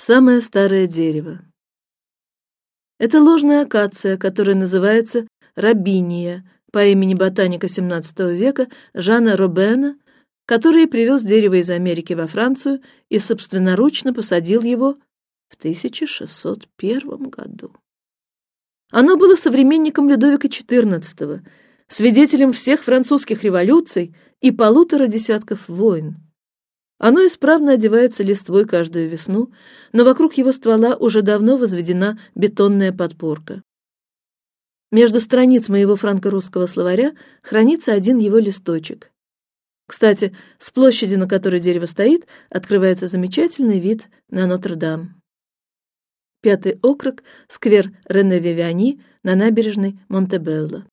самое старое дерево. Это ложная акация, которая называется рабиния по имени ботаника XVII века Жана Робена, который привез дерево из Америки во Францию и собственноручно посадил его в 1601 году. Оно было современником Людовика XIV, свидетелем всех французских революций и полутора десятков войн. Оно исправно одевается листвой каждую весну, но вокруг его ствола уже давно возведена бетонная подпорка. Между страниц моего франко-русского словаря хранится один его листочек. Кстати, с площади, на которой дерево стоит, открывается замечательный вид на Нотр-Дам. Пятый округ, сквер Рене Вивиани на набережной Монтебелло.